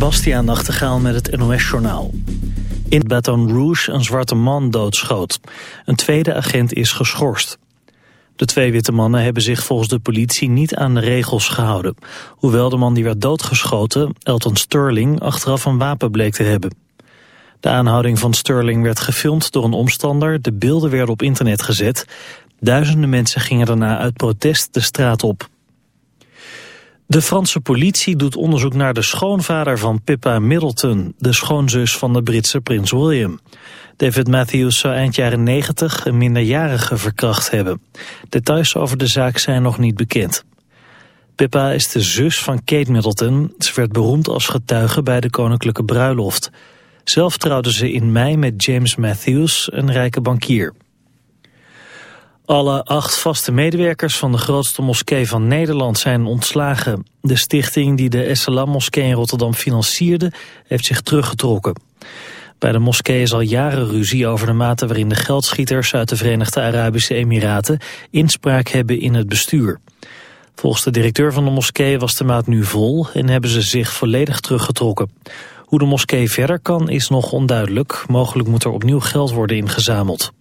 Bastiaan Nachtegaal met het NOS-journaal. In Baton Rouge een zwarte man doodschoot. Een tweede agent is geschorst. De twee witte mannen hebben zich volgens de politie niet aan de regels gehouden. Hoewel de man die werd doodgeschoten, Elton Sterling, achteraf een wapen bleek te hebben. De aanhouding van Sterling werd gefilmd door een omstander. De beelden werden op internet gezet. Duizenden mensen gingen daarna uit protest de straat op. De Franse politie doet onderzoek naar de schoonvader van Pippa Middleton, de schoonzus van de Britse prins William. David Matthews zou eind jaren 90 een minderjarige verkracht hebben. Details over de zaak zijn nog niet bekend. Pippa is de zus van Kate Middleton. Ze werd beroemd als getuige bij de koninklijke bruiloft. Zelf trouwde ze in mei met James Matthews, een rijke bankier. Alle acht vaste medewerkers van de grootste moskee van Nederland zijn ontslagen. De stichting die de Esselam-moskee in Rotterdam financierde, heeft zich teruggetrokken. Bij de moskee is al jaren ruzie over de mate waarin de geldschieters uit de Verenigde Arabische Emiraten inspraak hebben in het bestuur. Volgens de directeur van de moskee was de maat nu vol en hebben ze zich volledig teruggetrokken. Hoe de moskee verder kan is nog onduidelijk. Mogelijk moet er opnieuw geld worden ingezameld.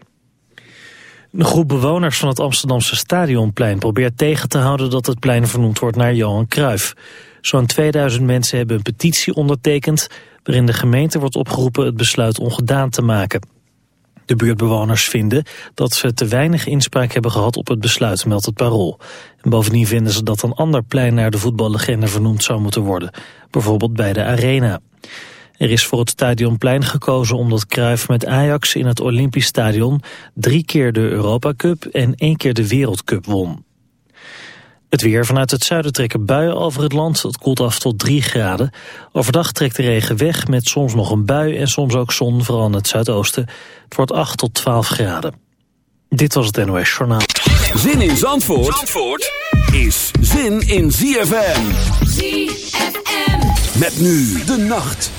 Een groep bewoners van het Amsterdamse Stadionplein probeert tegen te houden dat het plein vernoemd wordt naar Johan Cruijff. Zo'n 2000 mensen hebben een petitie ondertekend waarin de gemeente wordt opgeroepen het besluit ongedaan te maken. De buurtbewoners vinden dat ze te weinig inspraak hebben gehad op het besluit, meldt het parool. En bovendien vinden ze dat een ander plein naar de voetballegende vernoemd zou moeten worden, bijvoorbeeld bij de Arena. Er is voor het Stadionplein gekozen omdat Cruijff met Ajax in het Olympisch Stadion drie keer de Europa Cup en één keer de Wereldcup won. Het weer vanuit het zuiden trekken buien over het land. Het koelt af tot 3 graden. Overdag trekt de regen weg met soms nog een bui en soms ook zon, vooral in het zuidoosten. Het wordt 8 tot 12 graden. Dit was het NOS Journaal. Zin in Zandvoort, Zandvoort is zin in ZFM. ZFM. Met nu de nacht.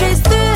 your cup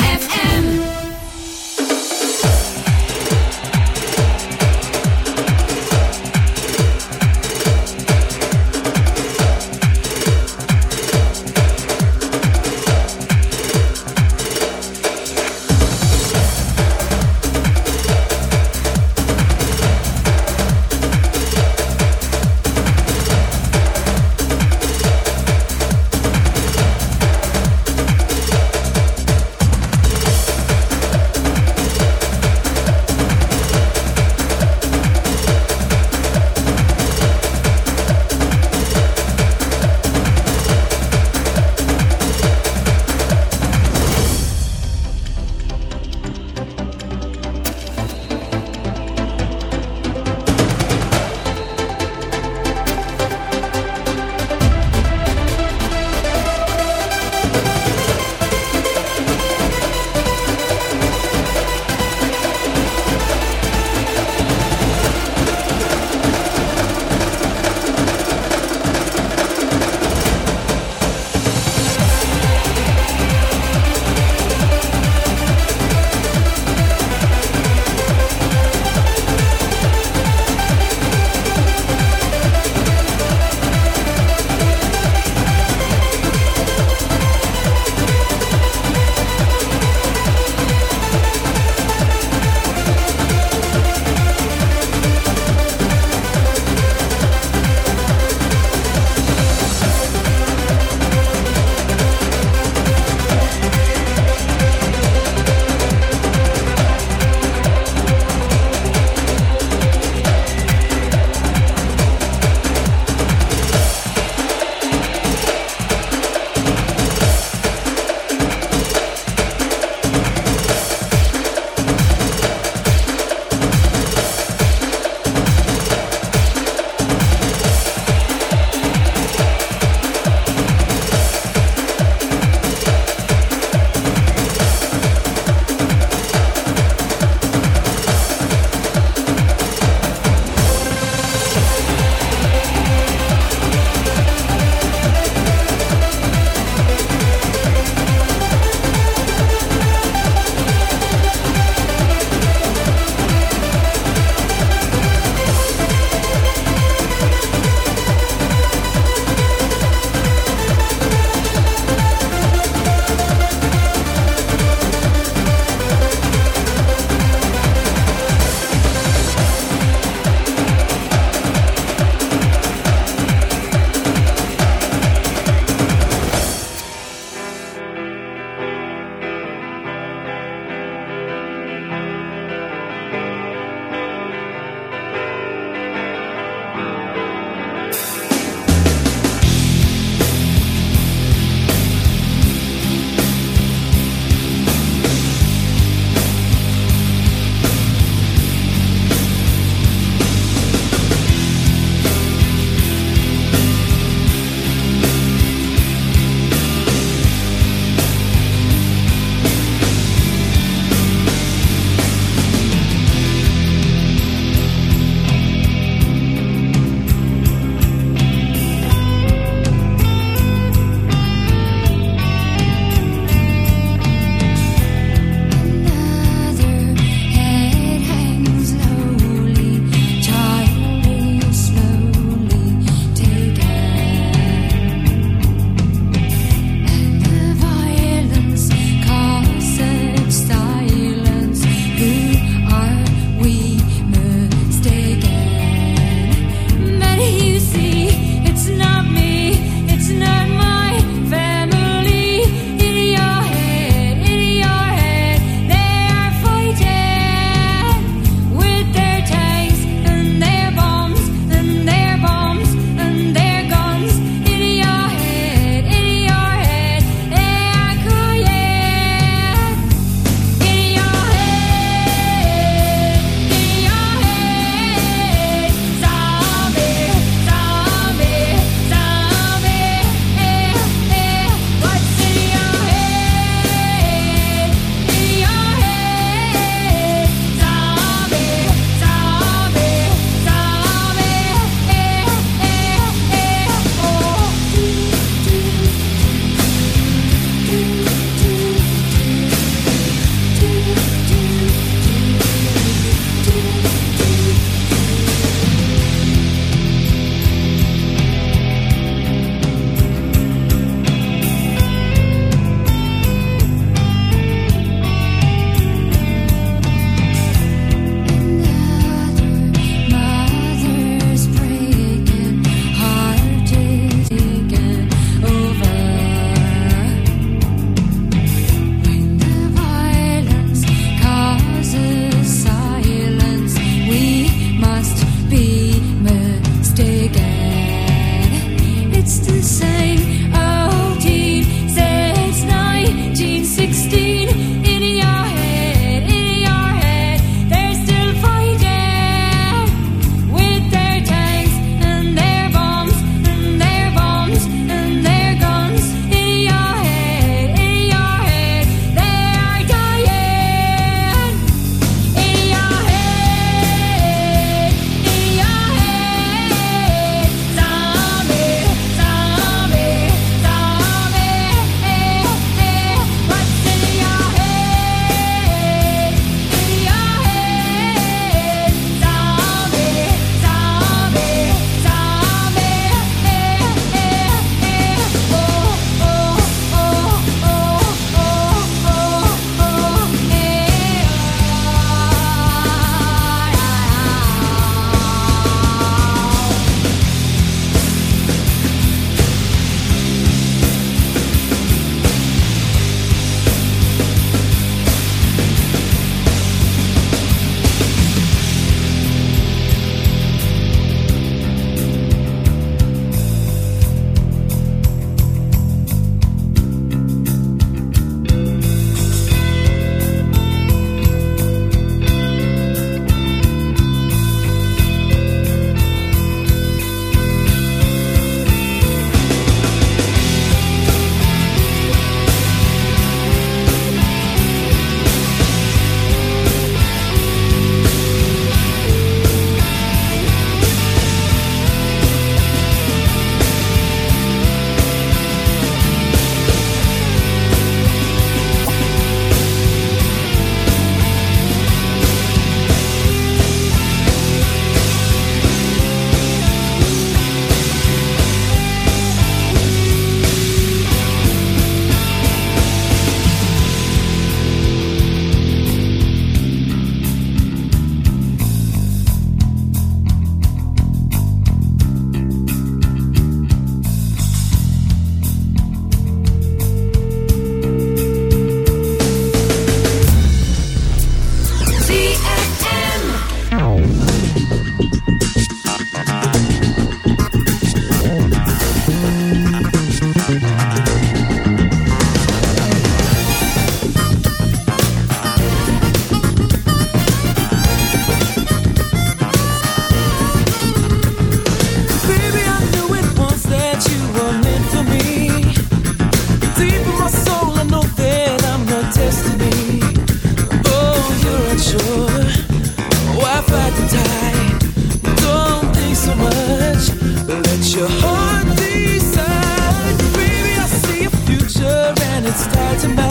It's time to melt.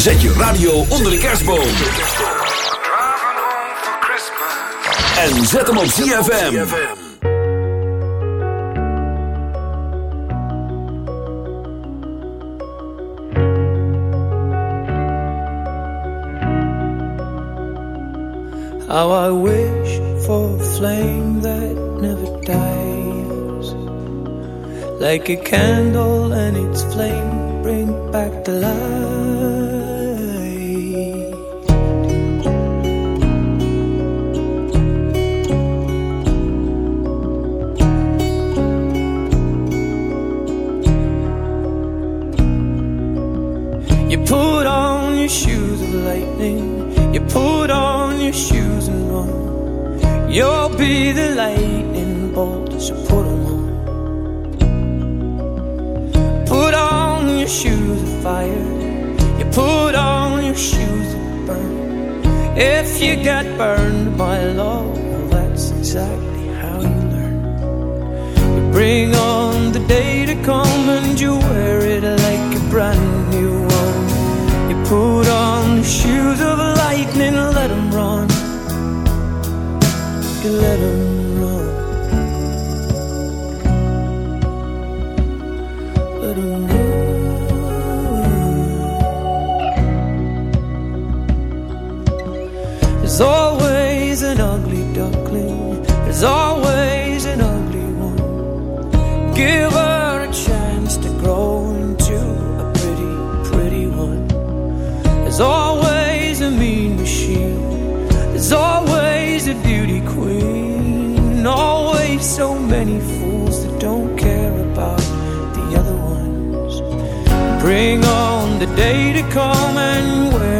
Zet je radio onder de kerstboom. En zet hem op ZFM. How I wish for a flame that never dies Like a candle and its flame bring back the light If you get burned by love, well, that's exactly how you learn. You bring on the day to come and when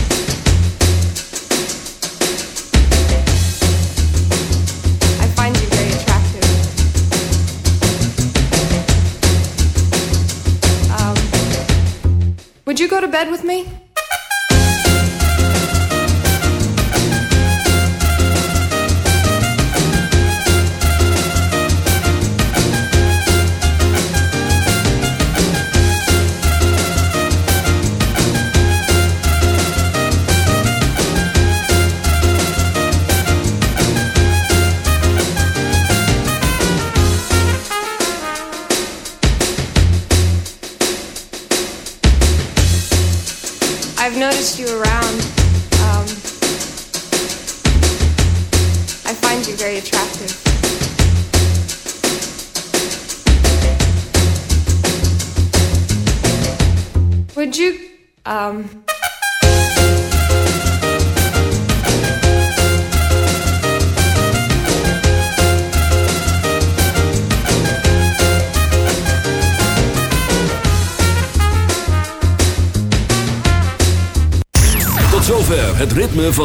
bed with me?